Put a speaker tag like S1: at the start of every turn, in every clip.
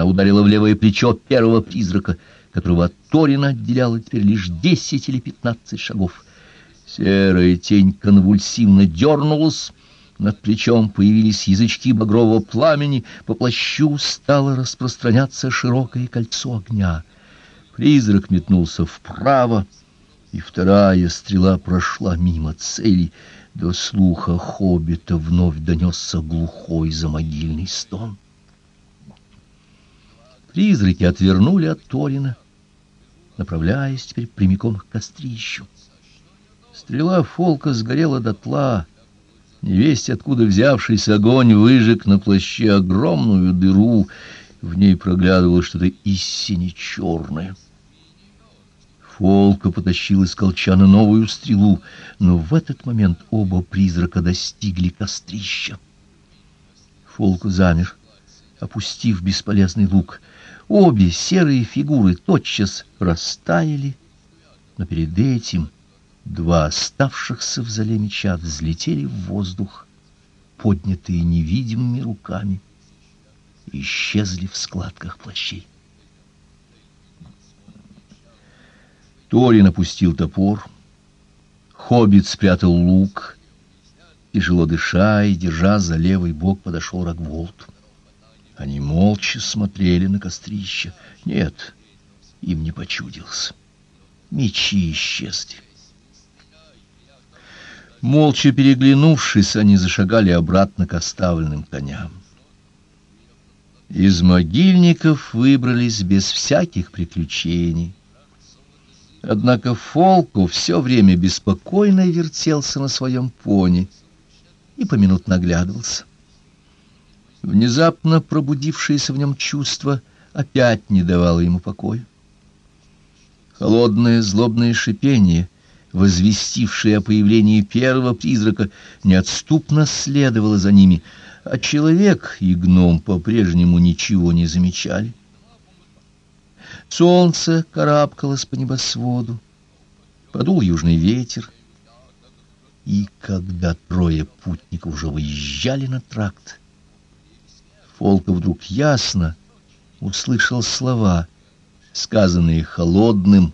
S1: Она ударила в левое плечо первого призрака, которого от Торина отделяло теперь лишь десять или пятнадцать шагов. Серая тень конвульсивно дернулась, над плечом появились язычки багрового пламени, по плащу стало распространяться широкое кольцо огня. Призрак метнулся вправо, и вторая стрела прошла мимо цели. До слуха хоббита вновь донесся глухой замогильный стон. Призраки отвернули от Торина, направляясь теперь прямиком к кострищу. Стрела Фолка сгорела дотла, Невесть, откуда взявшийся огонь, выжег на плаще огромную дыру. В ней проглядывало что-то истине черное. Фолка потащил из колчана новую стрелу, но в этот момент оба призрака достигли кострища. Фолка замер, опустив бесполезный лук. Обе серые фигуры тотчас растаяли, но перед этим Два оставшихся в зале меча взлетели в воздух, поднятые невидимыми руками, и исчезли в складках плащей. Торин опустил топор, хоббит спрятал лук, тяжело дыша и, держа за левый бок, подошел Рогволд. Они молча смотрели на кострище. Нет, им не почудилось. Мечи исчезли. Молча переглянувшись, они зашагали обратно к оставленным коням. Из могильников выбрались без всяких приключений. Однако Фолку все время беспокойно вертелся на своем пони и поминутно наглядывался. Внезапно пробудившееся в нем чувство опять не давало ему покоя. Холодное злобное шипение — возвестившее о появлении первого призрака, неотступно следовало за ними, а человек и гном по-прежнему ничего не замечали. Солнце карабкалось по небосводу, подул южный ветер, и когда трое путников уже выезжали на тракт, Фолка вдруг ясно услышал слова, сказанные холодным,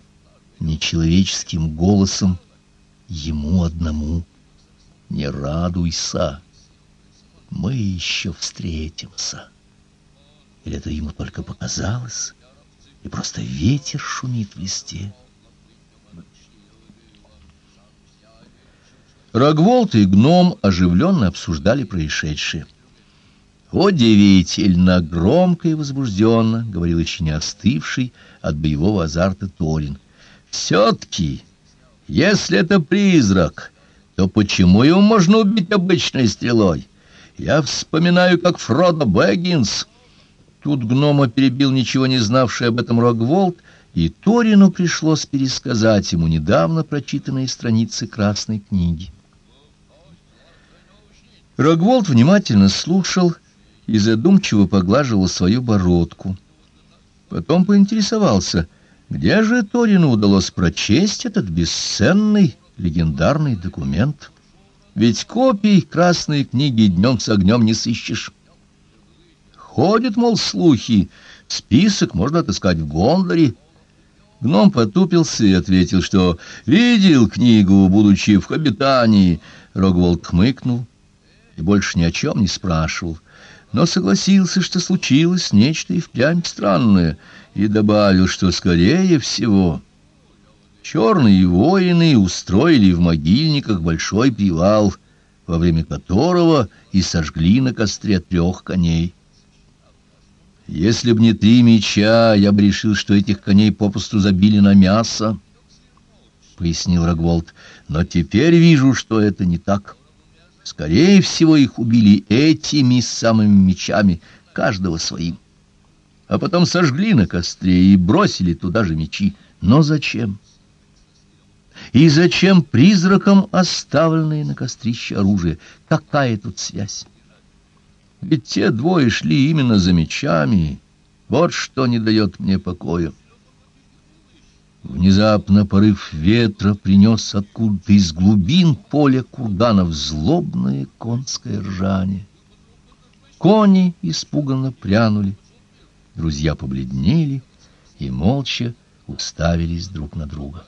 S1: нечеловеческим голосом ему одному. «Не радуйся, мы еще встретимся». Или это ему только показалось, и просто ветер шумит в листе. Рогволд и гном оживленно обсуждали происшедшее. «Удивительно, громко и возбужденно», — говорил еще не остывший от боевого азарта Торин. Все-таки, если это призрак, то почему его можно убить обычной стрелой? Я вспоминаю, как Фродо Бэггинс... Тут гнома перебил ничего не знавший об этом Рогволд, и Торину пришлось пересказать ему недавно прочитанные страницы Красной книги. Рогволд внимательно слушал и задумчиво поглаживал свою бородку. Потом поинтересовался — где же Торину удалось прочесть этот бесценный легендарный документ? Ведь копий красной книги днем с огнем не сыщешь. Ходят, мол, слухи, список можно отыскать в Гондоре. Гном потупился и ответил, что видел книгу, будучи в Хобитании. Рогволд хмыкнул и больше ни о чем не спрашивал но согласился, что случилось нечто и впрямь странное, и добавил, что, скорее всего, черные воины устроили в могильниках большой привал, во время которого и сожгли на костре трех коней. Если б не три меча, я бы решил, что этих коней попусту забили на мясо, — пояснил Рогволд, — но теперь вижу, что это не так. Скорее всего, их убили этими самыми мечами, каждого своим. А потом сожгли на костре и бросили туда же мечи. Но зачем? И зачем призракам оставленные на кострище оружие? Какая тут связь? Ведь те двое шли именно за мечами. Вот что не дает мне покоя. Внезапно порыв ветра принес откуда-то из глубин поля курганов злобное конское ржание. Кони испуганно прянули. Друзья побледнели и молча уставились друг на друга.